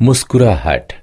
मुस्कुराहट